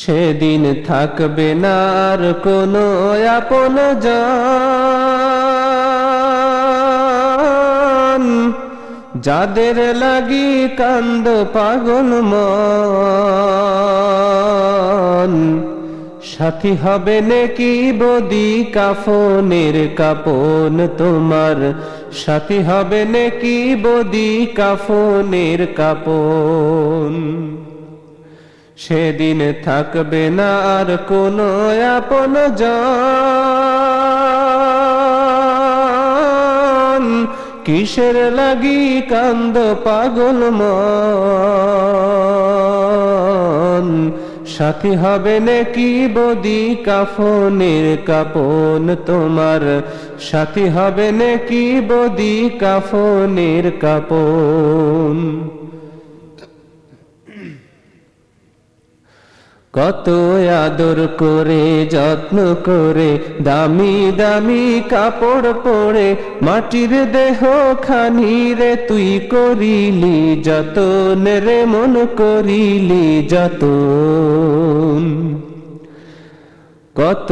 সেদিন থাকবে না আর কোনো আপন জান। যাদের লাগি কান্দ পাগল মন। সাথী হবে নাকি বদি কাফনের কাপন তোমার। সাথী হবে নাকি বদি কাফনের কাপন। সেদিন থাকবে না আর কোনো আপন জন। কিসের লাগি কান্দ পাগল মন? সাথী হবে নাকি বদি কাফনের কাপন তোমার? সাথী হবে নাকি বদি কাফনের কাপন? কত আদর করে, যত্ন করে, দামি দামি কাপড় পরে, মাটির দেহ খানি রে তুই করিলি, যতন রে মন করিলি, যতন। কত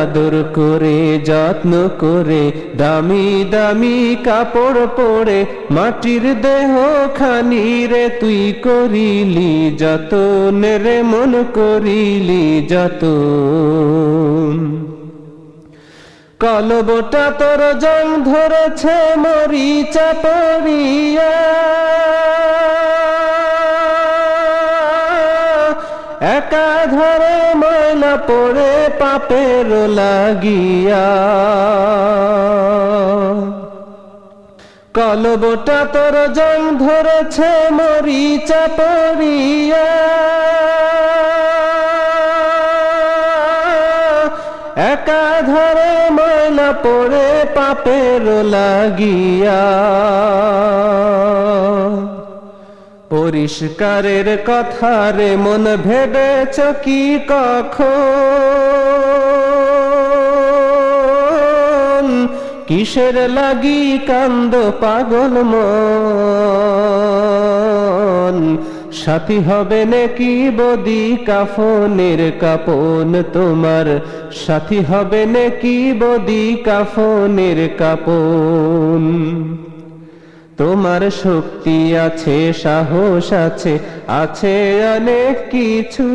আদর করে, যত্ন করে, দামি দামি কাপড় পরে, মাটির দেহ খানি রে তুই করিলি, যতন রে মন করিলি যত কলবটা তোর জং ধরেছে, মরিচা পড়িয়া। একা ধরে ময়লা পড়ে পাপের লাগিয়া। কলবটা তোর জং ধরেছে মরিচা পড়িয়া। একা ধরে ময়লা পড়ে পাপের লাগিয়া। পরিষ্কারের কথা রে মন ভেবেছ কি কখন? কিসের লাগি কান্দ পাগল মন? সাথী হবে নাকি বদি কাফনের কাপন তোমার? সাথী হবে নাকি বদি কাফনের কাপন? তোমার শক্তি আছে, সাহস আছে আছে অনেক কিছু।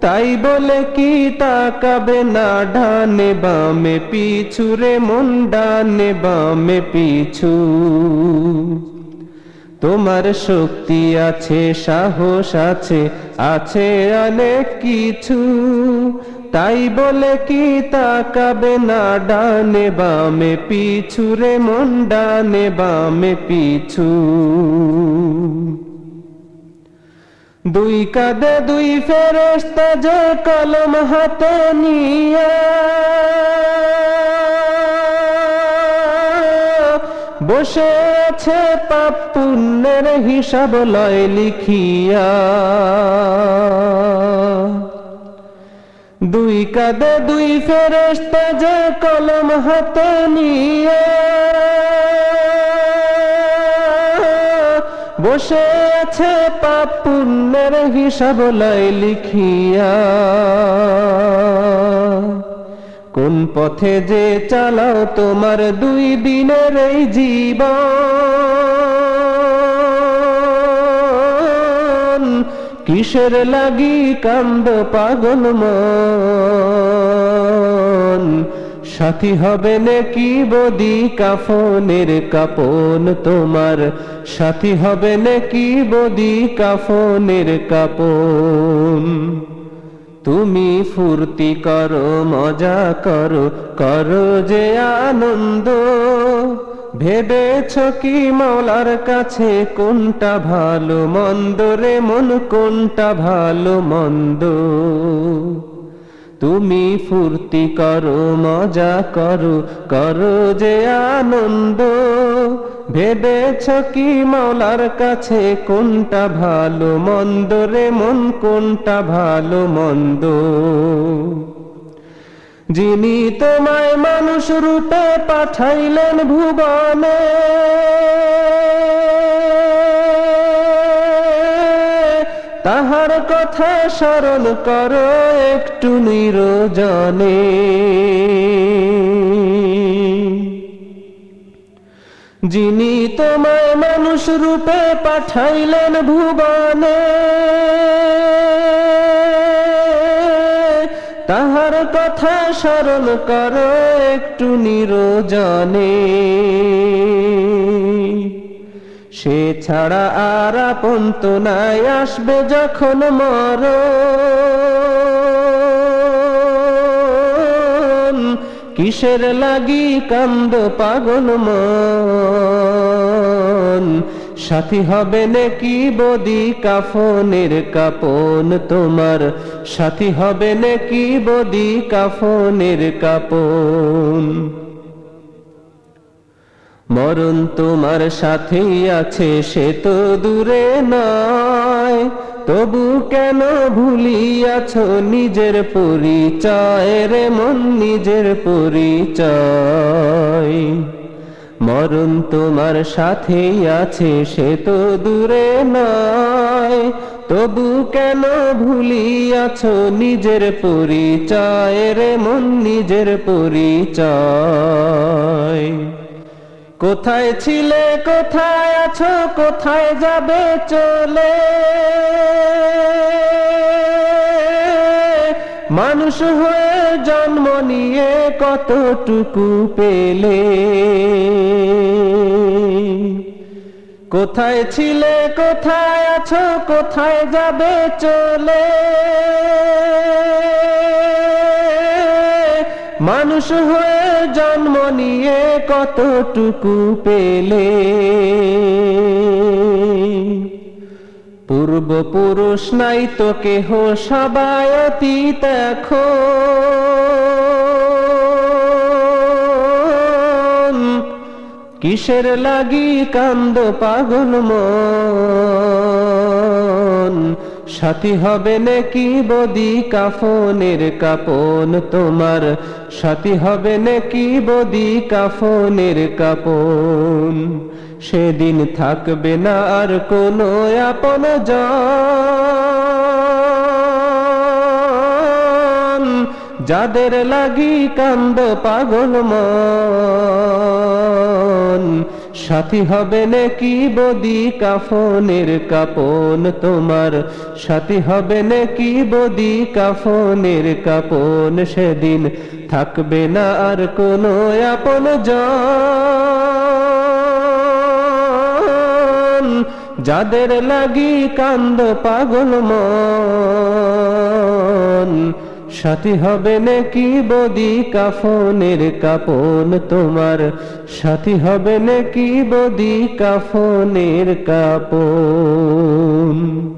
তাই বলে কি তাকাবে না ডানে বামে পিছু রে, মন ডানে বামে পিছু। তোমার শক্তি আছে, সাহস আছে আছে অনেক কিছু। তাই বলে কি তাকাবে না ডানে বামে পিছু রে মন ডানে বামে পিছু। দুই কাঁধে দুই ফেরস্তা যে কলম হাতে নিয়ে বসে আছে পাপ পুণ্যের হিসাব লয় লিখিয়া। দুই কাঁধে দুই ফেরস্তা যে কলম হাতে নিয়ে বসে আছে পাপ পুণ্যের হিসাব লয় লিখিয়া। কোন পথে যে চালাও তোমার দুই দিনের এই জীবন? কিসের লাগি কান্দ পাগল মন? সাথী হবে নাকি বদি কাফনের কাপন তোমার? সাথী হবে নাকি বদি কাফনের কাপন? তুমি ফুর্তি করো, মজা করো করো যে আনন্দ। ভেবেছ কি মৌলার কাছে কোনটা ভালো মন্দ রে মন, কোনটা ভালো মন্দ? তুমি ফুর্তি করো, মজা করো করো যে আনন্দ। ভেবেছ কি মৌলার কাছে কোনটা ভালো মন্দ রে মন, কোনটা ভালো মন্দ? যিনি তোমায় মানুষ রূপে পাঠাইলেন ভুবনে। তাহার কথা স্মরণ করো একটু নিরজনে। যিনি তোমায় মানুষ রূপে পাঠাইলেন ভুবনে। তাহার কথা স্মরণ করো একটু নিরজনে। সে ছাড়া আর আপন তো নাই, আসবে যখন মর কিসের লাগি কান্দ পাগল মন? সাথী হবে নাকি বদি কাফনের কাপন তোমার? সাথী হবে নাকি বদি কাফনের কাপন? মরণ তোমার সাথেই আছে, সে তো দূরে নয়। তবু কেন ভুলিয়াছ নিজের পরিচয় রে মন নিজের পরিচয়? মরণ তোমার সাথেই আছে, সে তো দূরে নয়। তবু কেন ভুলিয়াছ নিজের পরিচয় রে মন নিজের পরিচয়? কোথায় ছিলে, কোথায় আছো, কোথায় যাবে চলে? মানুষ হয়ে জন্ম নিয়ে কতটুকু পেলে? কোথায় ছিলে, কোথায় আছো, কোথায় যাবে, চলে? মানুষ হয়ে জন্ম নিয়ে কতটুকু পেলে? পূর্বপুরুষ নাই তো কেহ, সবাই অতীত এখন। কিসের লাগি কান্দ পাগল মন? সাথী হবে নাকি বদি কাফনের কাপন তোমার? সাথী হবে নাকি বদি কাফনের কাপন? সেদিন থাকবে না আর কোনো আপন যাদের লাগি কান্দ পাগল মন। সাথী হবে নাকি বদি কাফনের কাপন তোমার? সাথী হবে নাকি বদি কাফনের কাপন? সেদিন থাকবে না আর কোনো আপন জন। যাদের লাগি কান্দ পাগল মন, সাথী হবে নাকি বদি কাফনের কাপন তোমার? সাথী হবে নাকি বদি কাফনের কাপন?